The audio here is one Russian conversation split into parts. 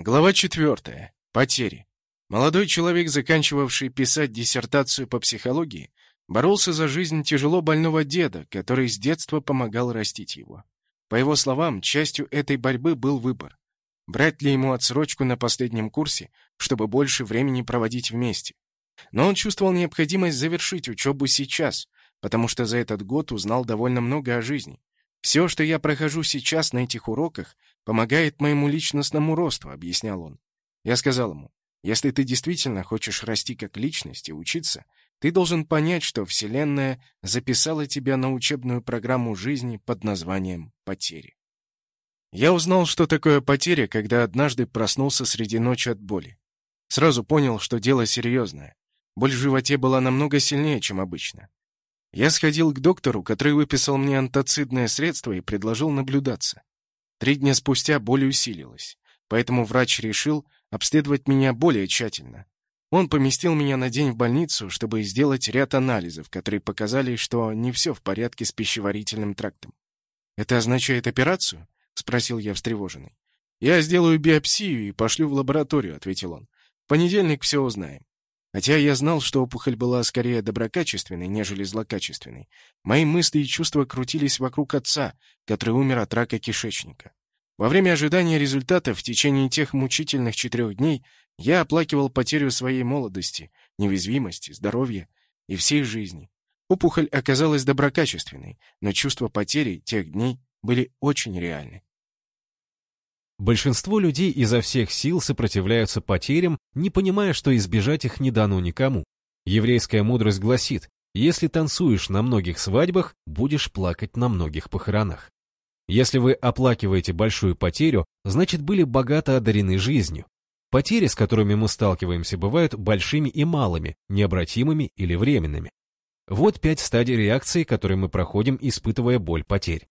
Глава четвертая. Потери. Молодой человек, заканчивавший писать диссертацию по психологии, боролся за жизнь тяжело больного деда, который с детства помогал растить его. По его словам, частью этой борьбы был выбор. Брать ли ему отсрочку на последнем курсе, чтобы больше времени проводить вместе? Но он чувствовал необходимость завершить учебу сейчас, потому что за этот год узнал довольно много о жизни. Все, что я прохожу сейчас на этих уроках, помогает моему личностному росту», — объяснял он. Я сказал ему, «Если ты действительно хочешь расти как личность и учиться, ты должен понять, что Вселенная записала тебя на учебную программу жизни под названием «Потери». Я узнал, что такое потеря, когда однажды проснулся среди ночи от боли. Сразу понял, что дело серьезное. Боль в животе была намного сильнее, чем обычно. Я сходил к доктору, который выписал мне антацидное средство и предложил наблюдаться. Три дня спустя боль усилилась, поэтому врач решил обследовать меня более тщательно. Он поместил меня на день в больницу, чтобы сделать ряд анализов, которые показали, что не все в порядке с пищеварительным трактом. «Это означает операцию?» — спросил я встревоженный. «Я сделаю биопсию и пошлю в лабораторию», — ответил он. «В понедельник все узнаем». Хотя я знал, что опухоль была скорее доброкачественной, нежели злокачественной, мои мысли и чувства крутились вокруг отца, который умер от рака кишечника. Во время ожидания результатов в течение тех мучительных четырех дней я оплакивал потерю своей молодости, неуязвимости, здоровья и всей жизни. Опухоль оказалась доброкачественной, но чувства потери тех дней были очень реальны. Большинство людей изо всех сил сопротивляются потерям, не понимая, что избежать их не дано никому. Еврейская мудрость гласит, если танцуешь на многих свадьбах, будешь плакать на многих похоронах. Если вы оплакиваете большую потерю, значит были богато одарены жизнью. Потери, с которыми мы сталкиваемся, бывают большими и малыми, необратимыми или временными. Вот пять стадий реакции, которые мы проходим, испытывая боль потерь.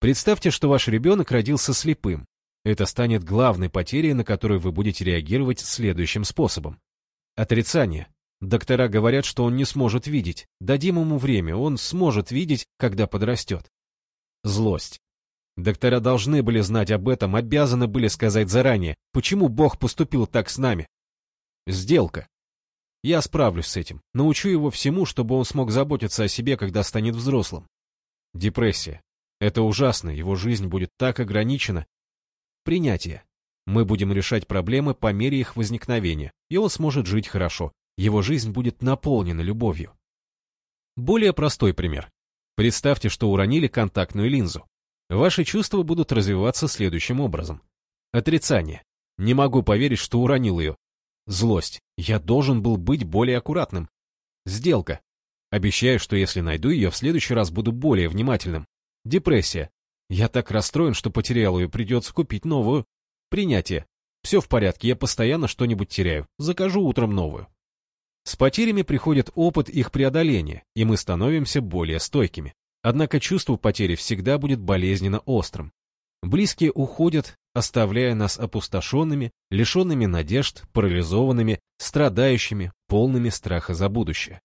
Представьте, что ваш ребенок родился слепым, это станет главной потерей, на которую вы будете реагировать следующим способом. Отрицание. Доктора говорят, что он не сможет видеть. Дадим ему время, он сможет видеть, когда подрастет. Злость. Доктора должны были знать об этом, обязаны были сказать заранее, почему Бог поступил так с нами. Сделка. Я справлюсь с этим, научу его всему, чтобы он смог заботиться о себе, когда станет взрослым. Депрессия. Это ужасно, его жизнь будет так ограничена, Принятие. Мы будем решать проблемы по мере их возникновения, и он сможет жить хорошо. Его жизнь будет наполнена любовью. Более простой пример. Представьте, что уронили контактную линзу. Ваши чувства будут развиваться следующим образом. Отрицание. Не могу поверить, что уронил ее. Злость. Я должен был быть более аккуратным. Сделка. Обещаю, что если найду ее, в следующий раз буду более внимательным. Депрессия. Я так расстроен, что потерял ее, придется купить новую. Принятие. Все в порядке, я постоянно что-нибудь теряю. Закажу утром новую. С потерями приходит опыт их преодоления, и мы становимся более стойкими. Однако чувство потери всегда будет болезненно острым. Близкие уходят, оставляя нас опустошенными, лишенными надежд, парализованными, страдающими, полными страха за будущее.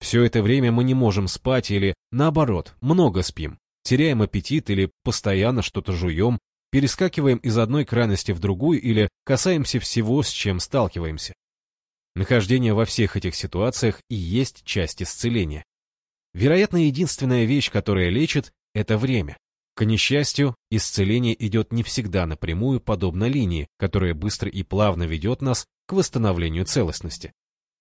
Все это время мы не можем спать или, наоборот, много спим, теряем аппетит или постоянно что-то жуем, перескакиваем из одной крайности в другую или касаемся всего, с чем сталкиваемся. Нахождение во всех этих ситуациях и есть часть исцеления. Вероятно, единственная вещь, которая лечит, это время. К несчастью, исцеление идет не всегда напрямую, подобно линии, которая быстро и плавно ведет нас к восстановлению целостности.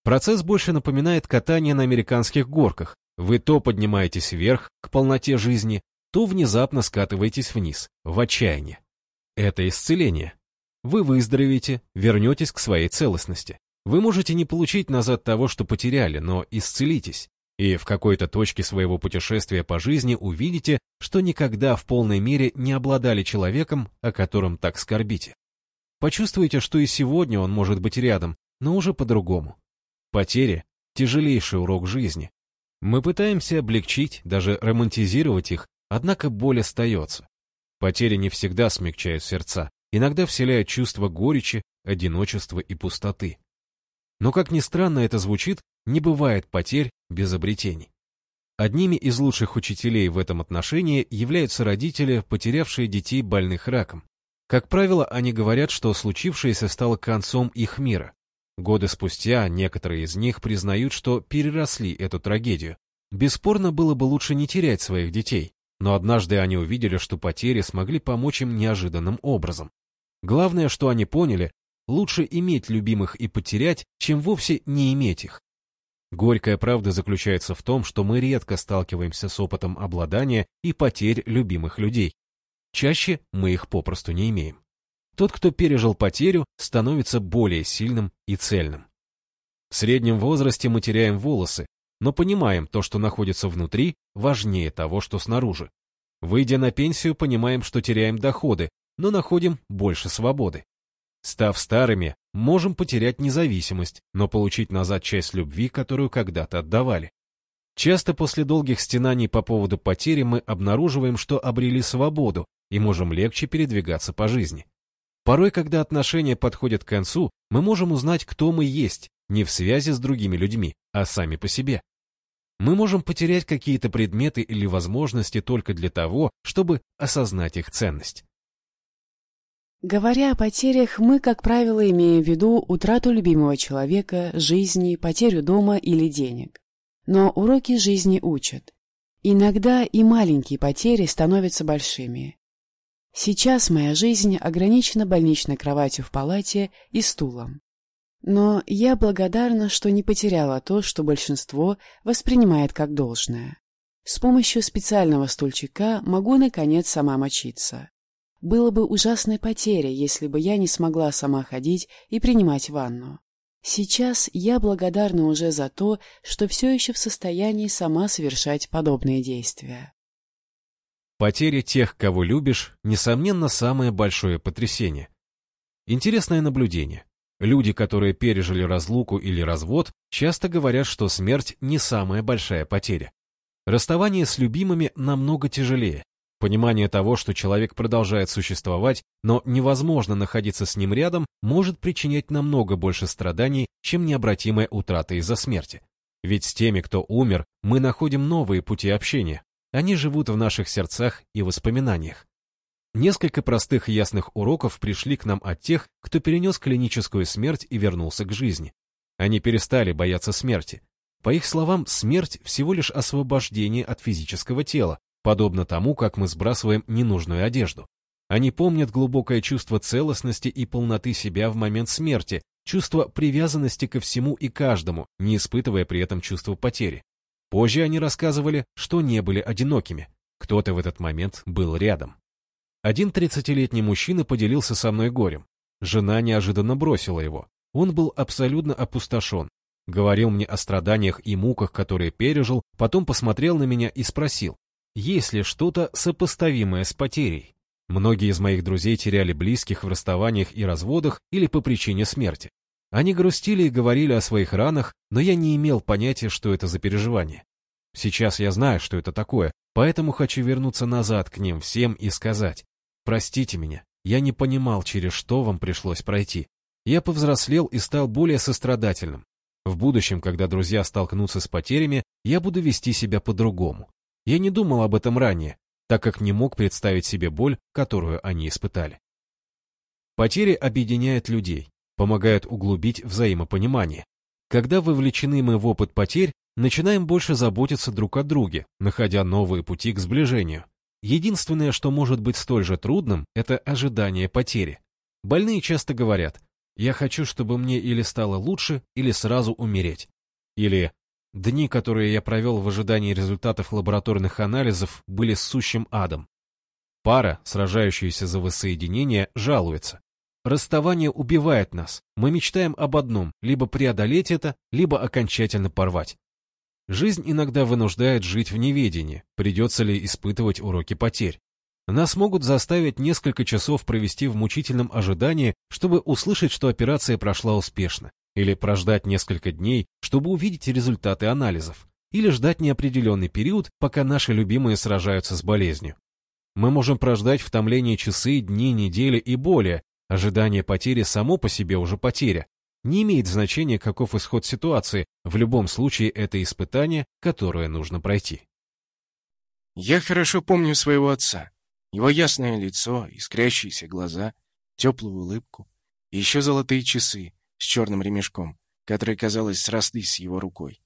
Процесс больше напоминает катание на американских горках. Вы то поднимаетесь вверх, к полноте жизни, то внезапно скатываетесь вниз, в отчаяние. Это исцеление. Вы выздоровеете, вернетесь к своей целостности. Вы можете не получить назад того, что потеряли, но исцелитесь. И в какой-то точке своего путешествия по жизни увидите, что никогда в полной мере не обладали человеком, о котором так скорбите. Почувствуйте, что и сегодня он может быть рядом, но уже по-другому. Потери – тяжелейший урок жизни. Мы пытаемся облегчить, даже романтизировать их, Однако боль остается. Потери не всегда смягчают сердца, иногда вселяют чувство горечи, одиночества и пустоты. Но, как ни странно это звучит, не бывает потерь без обретений. Одними из лучших учителей в этом отношении являются родители, потерявшие детей больных раком. Как правило, они говорят, что случившееся стало концом их мира. Годы спустя некоторые из них признают, что переросли эту трагедию. Бесспорно, было бы лучше не терять своих детей, но однажды они увидели, что потери смогли помочь им неожиданным образом. Главное, что они поняли, лучше иметь любимых и потерять, чем вовсе не иметь их. Горькая правда заключается в том, что мы редко сталкиваемся с опытом обладания и потерь любимых людей. Чаще мы их попросту не имеем. Тот, кто пережил потерю, становится более сильным и цельным. В среднем возрасте мы теряем волосы, но понимаем, то, что находится внутри, важнее того, что снаружи. Выйдя на пенсию, понимаем, что теряем доходы, но находим больше свободы. Став старыми, можем потерять независимость, но получить назад часть любви, которую когда-то отдавали. Часто после долгих стенаний по поводу потери мы обнаруживаем, что обрели свободу и можем легче передвигаться по жизни. Порой, когда отношения подходят к концу, мы можем узнать, кто мы есть, не в связи с другими людьми, а сами по себе. Мы можем потерять какие-то предметы или возможности только для того, чтобы осознать их ценность. Говоря о потерях, мы, как правило, имеем в виду утрату любимого человека, жизни, потерю дома или денег. Но уроки жизни учат. Иногда и маленькие потери становятся большими. Сейчас моя жизнь ограничена больничной кроватью в палате и стулом. Но я благодарна, что не потеряла то, что большинство воспринимает как должное. С помощью специального стульчика могу, наконец, сама мочиться. Было бы ужасной потерей, если бы я не смогла сама ходить и принимать ванну. Сейчас я благодарна уже за то, что все еще в состоянии сама совершать подобные действия. Потеря тех, кого любишь, несомненно, самое большое потрясение. Интересное наблюдение. Люди, которые пережили разлуку или развод, часто говорят, что смерть не самая большая потеря. Расставание с любимыми намного тяжелее. Понимание того, что человек продолжает существовать, но невозможно находиться с ним рядом, может причинять намного больше страданий, чем необратимая утрата из-за смерти. Ведь с теми, кто умер, мы находим новые пути общения, они живут в наших сердцах и воспоминаниях. Несколько простых и ясных уроков пришли к нам от тех, кто перенес клиническую смерть и вернулся к жизни. Они перестали бояться смерти. По их словам, смерть всего лишь освобождение от физического тела, подобно тому, как мы сбрасываем ненужную одежду. Они помнят глубокое чувство целостности и полноты себя в момент смерти, чувство привязанности ко всему и каждому, не испытывая при этом чувство потери. Позже они рассказывали, что не были одинокими. Кто-то в этот момент был рядом. Один тридцатилетний мужчина поделился со мной горем. Жена неожиданно бросила его. Он был абсолютно опустошен. Говорил мне о страданиях и муках, которые пережил, потом посмотрел на меня и спросил, есть ли что-то сопоставимое с потерей. Многие из моих друзей теряли близких в расставаниях и разводах или по причине смерти. Они грустили и говорили о своих ранах, но я не имел понятия, что это за переживание. Сейчас я знаю, что это такое, поэтому хочу вернуться назад к ним всем и сказать, простите меня, я не понимал, через что вам пришлось пройти. Я повзрослел и стал более сострадательным. В будущем, когда друзья столкнутся с потерями, я буду вести себя по-другому. Я не думал об этом ранее, так как не мог представить себе боль, которую они испытали. Потери объединяют людей, помогают углубить взаимопонимание. Когда вовлечены мы в опыт потерь, начинаем больше заботиться друг о друге, находя новые пути к сближению. Единственное, что может быть столь же трудным, это ожидание потери. Больные часто говорят, я хочу, чтобы мне или стало лучше, или сразу умереть. Или дни, которые я провел в ожидании результатов лабораторных анализов, были сущим адом. Пара, сражающаяся за воссоединение, жалуется. Расставание убивает нас. Мы мечтаем об одном – либо преодолеть это, либо окончательно порвать. Жизнь иногда вынуждает жить в неведении, придется ли испытывать уроки потерь. Нас могут заставить несколько часов провести в мучительном ожидании, чтобы услышать, что операция прошла успешно, или прождать несколько дней, чтобы увидеть результаты анализов, или ждать неопределенный период, пока наши любимые сражаются с болезнью. Мы можем прождать в томлении часы, дни, недели и более, Ожидание потери само по себе уже потеря. Не имеет значения, каков исход ситуации, в любом случае это испытание, которое нужно пройти. Я хорошо помню своего отца. Его ясное лицо, искрящиеся глаза, теплую улыбку и еще золотые часы с черным ремешком, которые, казалось, срослись с его рукой.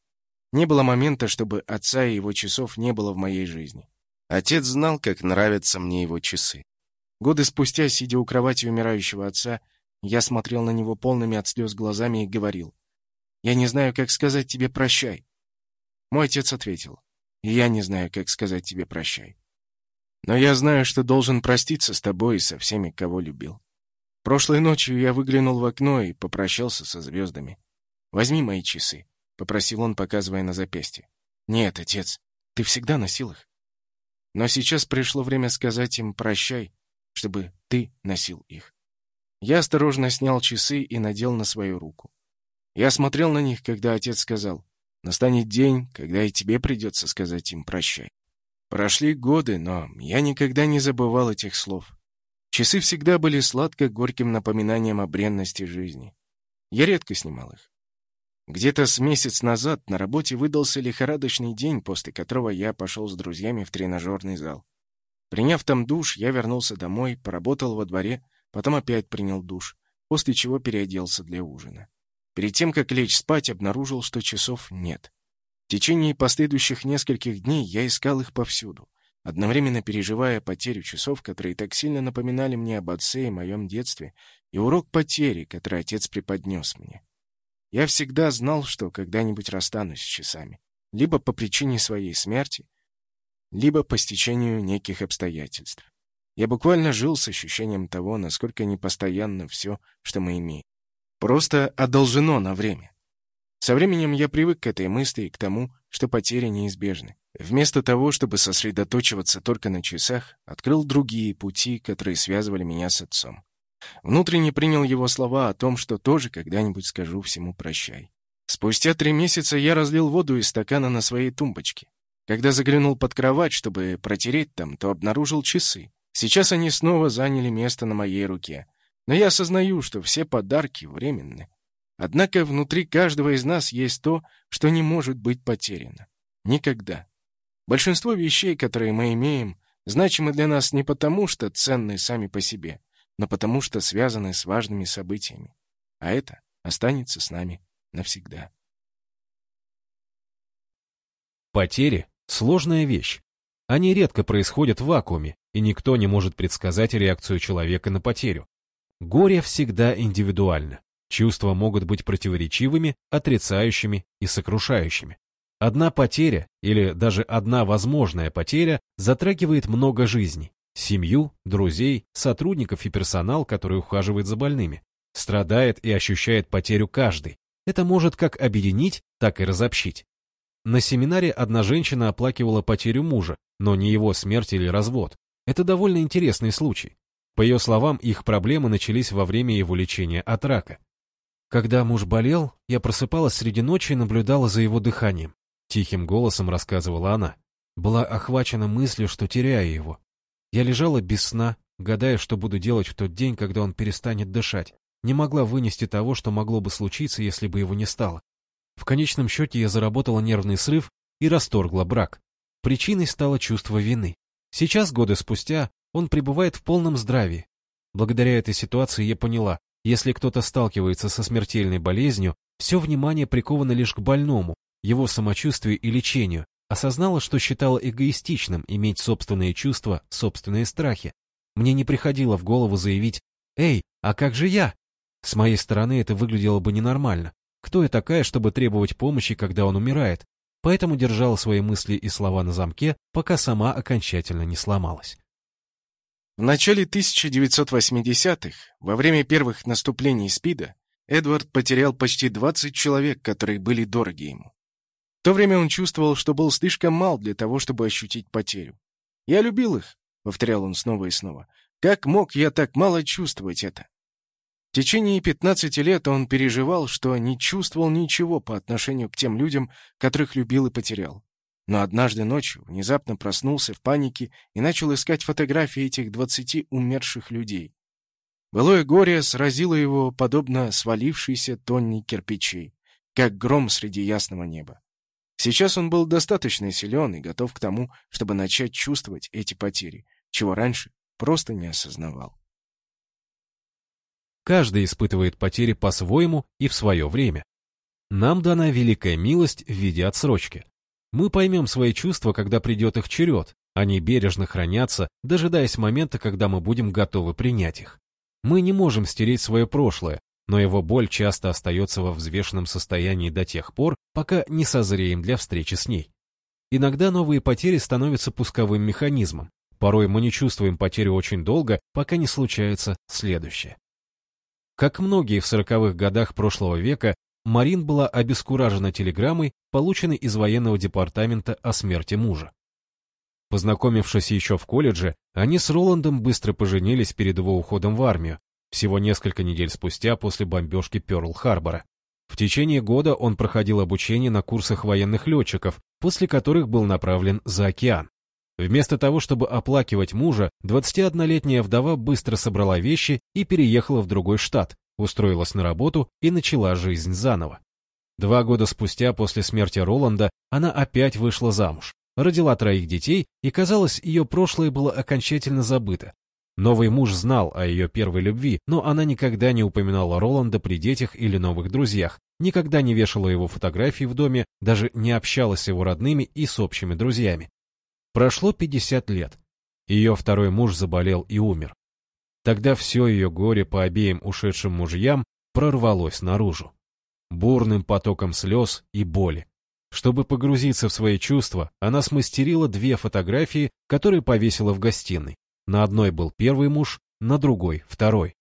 Не было момента, чтобы отца и его часов не было в моей жизни. Отец знал, как нравятся мне его часы. Годы спустя, сидя у кровати умирающего отца, я смотрел на него полными от слез глазами и говорил, «Я не знаю, как сказать тебе прощай». Мой отец ответил, «И я не знаю, как сказать тебе прощай. Но я знаю, что должен проститься с тобой и со всеми, кого любил. Прошлой ночью я выглянул в окно и попрощался со звездами. Возьми мои часы», — попросил он, показывая на запястье. «Нет, отец, ты всегда носил их. Но сейчас пришло время сказать им «прощай», чтобы ты носил их. Я осторожно снял часы и надел на свою руку. Я смотрел на них, когда отец сказал, «Настанет день, когда и тебе придется сказать им прощай». Прошли годы, но я никогда не забывал этих слов. Часы всегда были сладко-горьким напоминанием о бренности жизни. Я редко снимал их. Где-то с месяц назад на работе выдался лихорадочный день, после которого я пошел с друзьями в тренажерный зал. Приняв там душ, я вернулся домой, поработал во дворе, Потом опять принял душ, после чего переоделся для ужина. Перед тем, как лечь спать, обнаружил, что часов нет. В течение последующих нескольких дней я искал их повсюду, одновременно переживая потерю часов, которые так сильно напоминали мне об отце и моем детстве, и урок потери, который отец преподнес мне. Я всегда знал, что когда-нибудь расстанусь с часами, либо по причине своей смерти, либо по стечению неких обстоятельств. Я буквально жил с ощущением того, насколько непостоянно все, что мы имеем. Просто одолжено на время. Со временем я привык к этой мысли и к тому, что потери неизбежны. Вместо того, чтобы сосредоточиваться только на часах, открыл другие пути, которые связывали меня с отцом. Внутренне принял его слова о том, что тоже когда-нибудь скажу всему прощай. Спустя три месяца я разлил воду из стакана на своей тумбочке. Когда заглянул под кровать, чтобы протереть там, то обнаружил часы. Сейчас они снова заняли место на моей руке. Но я осознаю, что все подарки временны. Однако внутри каждого из нас есть то, что не может быть потеряно. Никогда. Большинство вещей, которые мы имеем, значимы для нас не потому, что ценны сами по себе, но потому, что связаны с важными событиями. А это останется с нами навсегда. Потери — сложная вещь. Они редко происходят в вакууме, и никто не может предсказать реакцию человека на потерю. Горе всегда индивидуально. Чувства могут быть противоречивыми, отрицающими и сокрушающими. Одна потеря, или даже одна возможная потеря, затрагивает много жизней. Семью, друзей, сотрудников и персонал, который ухаживает за больными. Страдает и ощущает потерю каждый. Это может как объединить, так и разобщить. На семинаре одна женщина оплакивала потерю мужа, но не его смерть или развод. Это довольно интересный случай. По ее словам, их проблемы начались во время его лечения от рака. Когда муж болел, я просыпалась среди ночи и наблюдала за его дыханием. Тихим голосом рассказывала она. Была охвачена мыслью, что теряю его. Я лежала без сна, гадая, что буду делать в тот день, когда он перестанет дышать. Не могла вынести того, что могло бы случиться, если бы его не стало. В конечном счете я заработала нервный срыв и расторгла брак. Причиной стало чувство вины. Сейчас, годы спустя, он пребывает в полном здравии. Благодаря этой ситуации я поняла, если кто-то сталкивается со смертельной болезнью, все внимание приковано лишь к больному, его самочувствию и лечению, осознала, что считала эгоистичным иметь собственные чувства, собственные страхи. Мне не приходило в голову заявить «Эй, а как же я?» С моей стороны это выглядело бы ненормально. Кто я такая, чтобы требовать помощи, когда он умирает? Поэтому держала свои мысли и слова на замке, пока сама окончательно не сломалась. В начале 1980-х, во время первых наступлений СПИДа, Эдвард потерял почти 20 человек, которые были дороги ему. В то время он чувствовал, что был слишком мал для того, чтобы ощутить потерю. «Я любил их», — повторял он снова и снова. «Как мог я так мало чувствовать это?» В течение 15 лет он переживал, что не чувствовал ничего по отношению к тем людям, которых любил и потерял. Но однажды ночью внезапно проснулся в панике и начал искать фотографии этих 20 умерших людей. Былое горе сразило его, подобно свалившейся тонне кирпичей, как гром среди ясного неба. Сейчас он был достаточно силен и готов к тому, чтобы начать чувствовать эти потери, чего раньше просто не осознавал. Каждый испытывает потери по-своему и в свое время. Нам дана великая милость в виде отсрочки. Мы поймем свои чувства, когда придет их черед. Они бережно хранятся, дожидаясь момента, когда мы будем готовы принять их. Мы не можем стереть свое прошлое, но его боль часто остается во взвешенном состоянии до тех пор, пока не созреем для встречи с ней. Иногда новые потери становятся пусковым механизмом. Порой мы не чувствуем потерю очень долго, пока не случается следующее. Как многие в сороковых годах прошлого века, Марин была обескуражена телеграммой, полученной из военного департамента о смерти мужа. Познакомившись еще в колледже, они с Роландом быстро поженились перед его уходом в армию, всего несколько недель спустя после бомбежки Пёрл-Харбора. В течение года он проходил обучение на курсах военных летчиков, после которых был направлен за океан. Вместо того, чтобы оплакивать мужа, 21-летняя вдова быстро собрала вещи и переехала в другой штат, устроилась на работу и начала жизнь заново. Два года спустя после смерти Роланда она опять вышла замуж родила троих детей, и, казалось, ее прошлое было окончательно забыто. Новый муж знал о ее первой любви, но она никогда не упоминала Роланда при детях или новых друзьях, никогда не вешала его фотографии в доме, даже не общалась с его родными и с общими друзьями. Прошло 50 лет. Ее второй муж заболел и умер. Тогда все ее горе по обеим ушедшим мужьям прорвалось наружу. Бурным потоком слез и боли. Чтобы погрузиться в свои чувства, она смастерила две фотографии, которые повесила в гостиной. На одной был первый муж, на другой — второй.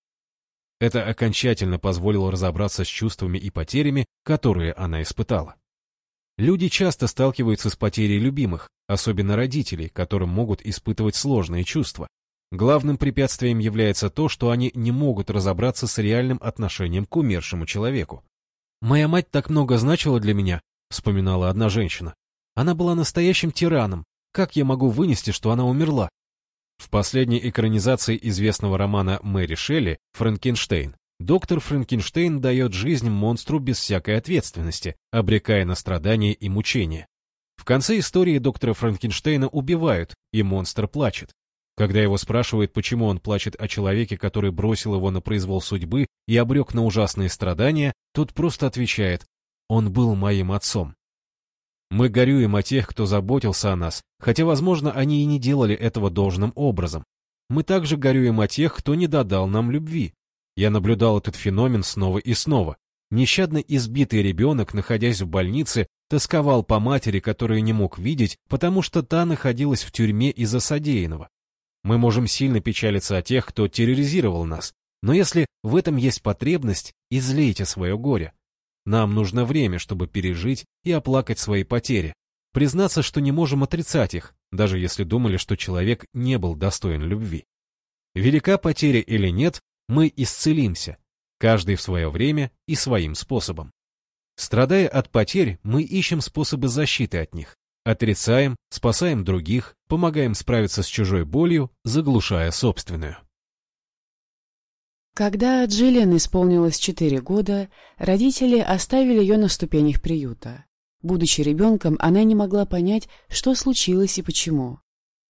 Это окончательно позволило разобраться с чувствами и потерями, которые она испытала. Люди часто сталкиваются с потерей любимых, особенно родителей, которым могут испытывать сложные чувства. Главным препятствием является то, что они не могут разобраться с реальным отношением к умершему человеку. «Моя мать так много значила для меня, вспоминала одна женщина. Она была настоящим тираном. Как я могу вынести, что она умерла? В последней экранизации известного романа Мэри Шелли «Франкенштейн» доктор Франкенштейн дает жизнь монстру без всякой ответственности, обрекая на страдания и мучения. В конце истории доктора Франкенштейна убивают, и монстр плачет. Когда его спрашивают, почему он плачет о человеке, который бросил его на произвол судьбы и обрек на ужасные страдания, тот просто отвечает он был моим отцом. Мы горюем о тех, кто заботился о нас, хотя, возможно, они и не делали этого должным образом. Мы также горюем о тех, кто не додал нам любви. Я наблюдал этот феномен снова и снова. Нещадно избитый ребенок, находясь в больнице, тосковал по матери, которую не мог видеть, потому что та находилась в тюрьме из-за содеянного. Мы можем сильно печалиться о тех, кто терроризировал нас, но если в этом есть потребность, излейте свое горе. Нам нужно время, чтобы пережить и оплакать свои потери. Признаться, что не можем отрицать их, даже если думали, что человек не был достоин любви. Велика потеря или нет, мы исцелимся, каждый в свое время и своим способом. Страдая от потерь, мы ищем способы защиты от них. Отрицаем, спасаем других, помогаем справиться с чужой болью, заглушая собственную. Когда Джиллиан исполнилось 4 года, родители оставили ее на ступенях приюта. Будучи ребенком, она не могла понять, что случилось и почему.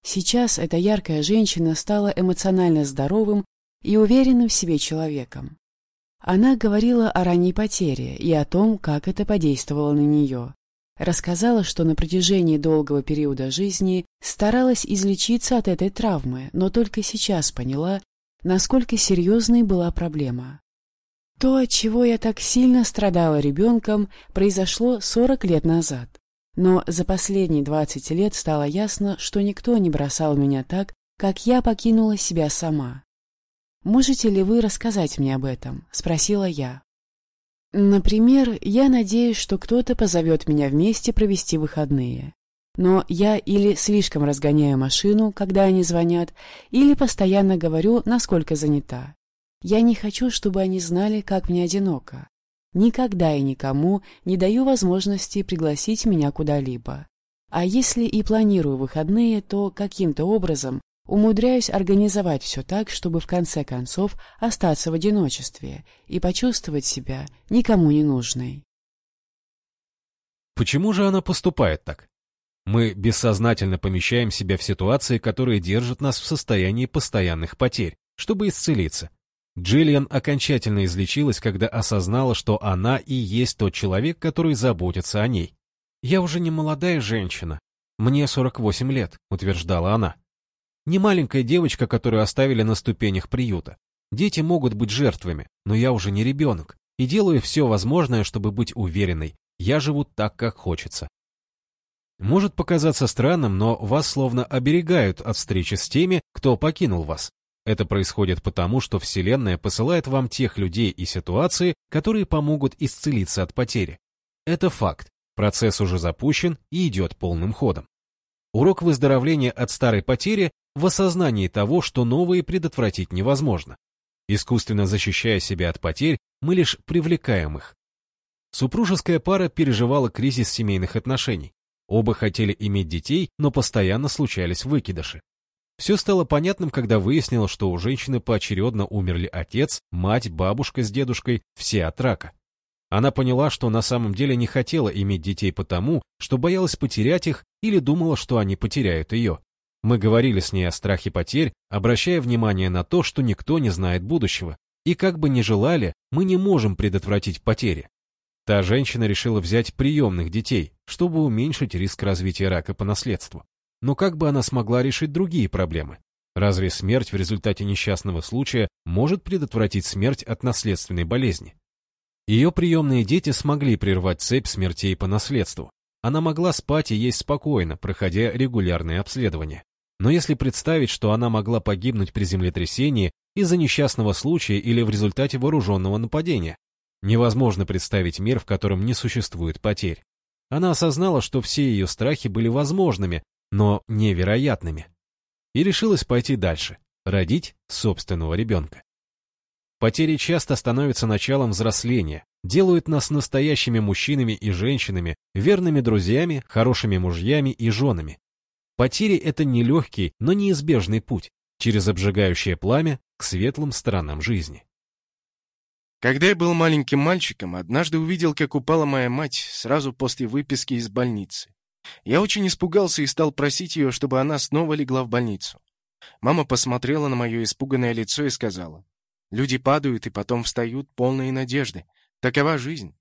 Сейчас эта яркая женщина стала эмоционально здоровым и уверенным в себе человеком. Она говорила о ранней потере и о том, как это подействовало на нее. Рассказала, что на протяжении долгого периода жизни старалась излечиться от этой травмы, но только сейчас поняла, насколько серьезной была проблема. То, от чего я так сильно страдала ребенком, произошло 40 лет назад. Но за последние 20 лет стало ясно, что никто не бросал меня так, как я покинула себя сама. «Можете ли вы рассказать мне об этом?» — спросила я. Например, я надеюсь, что кто-то позовет меня вместе провести выходные. Но я или слишком разгоняю машину, когда они звонят, или постоянно говорю, насколько занята. Я не хочу, чтобы они знали, как мне одиноко. Никогда и никому не даю возможности пригласить меня куда-либо. А если и планирую выходные, то каким-то образом умудряюсь организовать все так, чтобы в конце концов остаться в одиночестве и почувствовать себя никому не нужной. Почему же она поступает так? Мы бессознательно помещаем себя в ситуации, которые держат нас в состоянии постоянных потерь, чтобы исцелиться. Джиллиан окончательно излечилась, когда осознала, что она и есть тот человек, который заботится о ней. «Я уже не молодая женщина. Мне 48 лет», — утверждала она. «Не маленькая девочка, которую оставили на ступенях приюта. Дети могут быть жертвами, но я уже не ребенок и делаю все возможное, чтобы быть уверенной. Я живу так, как хочется. Может показаться странным, но вас словно оберегают от встречи с теми, кто покинул вас. Это происходит потому, что Вселенная посылает вам тех людей и ситуации, которые помогут исцелиться от потери. Это факт. Процесс уже запущен и идет полным ходом. Урок выздоровления от старой потери в осознании того, что новые предотвратить невозможно. Искусственно защищая себя от потерь, мы лишь привлекаем их. Супружеская пара переживала кризис семейных отношений. Оба хотели иметь детей, но постоянно случались выкидыши. Все стало понятным, когда выяснилось, что у женщины поочередно умерли отец, мать, бабушка с дедушкой, все от рака. Она поняла, что на самом деле не хотела иметь детей потому, что боялась потерять их или думала, что они потеряют ее. Мы говорили с ней о страхе потерь, обращая внимание на то, что никто не знает будущего, и как бы ни желали, мы не можем предотвратить потери. Та женщина решила взять приемных детей, чтобы уменьшить риск развития рака по наследству. Но как бы она смогла решить другие проблемы? Разве смерть в результате несчастного случая может предотвратить смерть от наследственной болезни? Ее приемные дети смогли прервать цепь смертей по наследству. Она могла спать и есть спокойно, проходя регулярные обследования. Но если представить, что она могла погибнуть при землетрясении из-за несчастного случая или в результате вооруженного нападения, Невозможно представить мир, в котором не существует потерь. Она осознала, что все ее страхи были возможными, но невероятными. И решилась пойти дальше, родить собственного ребенка. Потери часто становятся началом взросления, делают нас настоящими мужчинами и женщинами, верными друзьями, хорошими мужьями и женами. Потери — это нелегкий, но неизбежный путь через обжигающее пламя к светлым сторонам жизни. Когда я был маленьким мальчиком, однажды увидел, как упала моя мать сразу после выписки из больницы. Я очень испугался и стал просить ее, чтобы она снова легла в больницу. Мама посмотрела на мое испуганное лицо и сказала, «Люди падают и потом встают, полные надежды. Такова жизнь.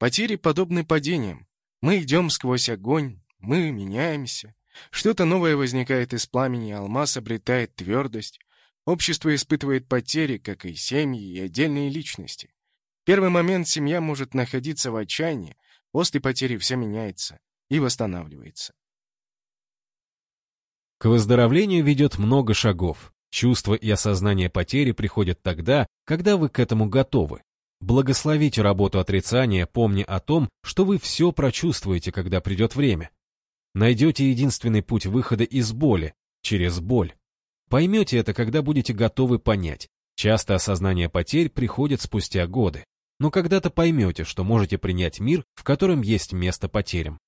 Потери подобны падениям. Мы идем сквозь огонь, мы меняемся. Что-то новое возникает из пламени, алмаз обретает твердость. Общество испытывает потери, как и семьи и отдельные личности. В первый момент семья может находиться в отчаянии, после потери все меняется и восстанавливается. К выздоровлению ведет много шагов. Чувство и осознание потери приходят тогда, когда вы к этому готовы. Благословите работу отрицания, помня о том, что вы все прочувствуете, когда придет время. Найдете единственный путь выхода из боли, через боль. Поймете это, когда будете готовы понять. Часто осознание потерь приходит спустя годы. Но когда-то поймете, что можете принять мир, в котором есть место потерям.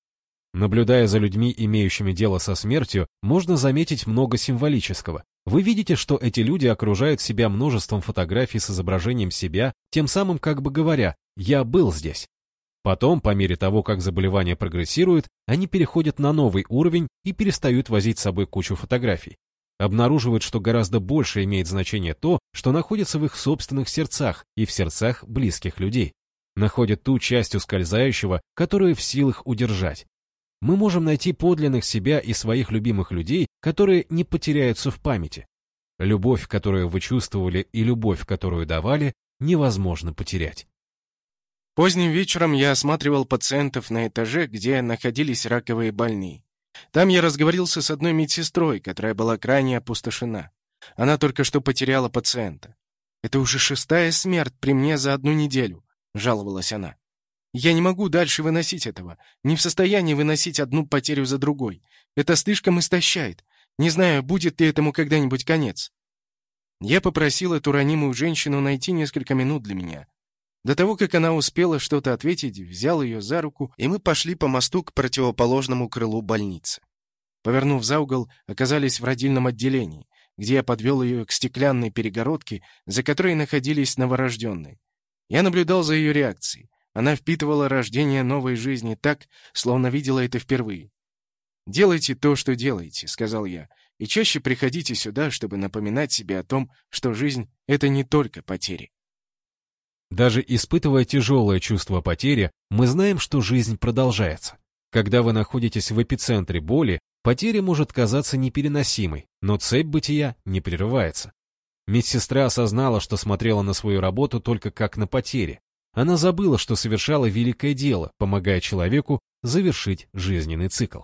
Наблюдая за людьми, имеющими дело со смертью, можно заметить много символического. Вы видите, что эти люди окружают себя множеством фотографий с изображением себя, тем самым как бы говоря «я был здесь». Потом, по мере того, как заболевание прогрессирует, они переходят на новый уровень и перестают возить с собой кучу фотографий обнаруживают, что гораздо больше имеет значение то, что находится в их собственных сердцах и в сердцах близких людей. Находят ту часть ускользающего, которую в силах удержать. Мы можем найти подлинных себя и своих любимых людей, которые не потеряются в памяти. Любовь, которую вы чувствовали, и любовь, которую давали, невозможно потерять. Поздним вечером я осматривал пациентов на этаже, где находились раковые больные. Там я разговорился с одной медсестрой, которая была крайне опустошена. Она только что потеряла пациента. «Это уже шестая смерть при мне за одну неделю», — жаловалась она. «Я не могу дальше выносить этого. Не в состоянии выносить одну потерю за другой. Это слишком истощает. Не знаю, будет ли этому когда-нибудь конец». Я попросил эту ранимую женщину найти несколько минут для меня. До того, как она успела что-то ответить, взял ее за руку, и мы пошли по мосту к противоположному крылу больницы. Повернув за угол, оказались в родильном отделении, где я подвел ее к стеклянной перегородке, за которой находились новорожденные. Я наблюдал за ее реакцией. Она впитывала рождение новой жизни так, словно видела это впервые. «Делайте то, что делаете», — сказал я, «и чаще приходите сюда, чтобы напоминать себе о том, что жизнь — это не только потери». Даже испытывая тяжелое чувство потери, мы знаем, что жизнь продолжается. Когда вы находитесь в эпицентре боли, потеря может казаться непереносимой, но цепь бытия не прерывается. Медсестра осознала, что смотрела на свою работу только как на потери. Она забыла, что совершала великое дело, помогая человеку завершить жизненный цикл.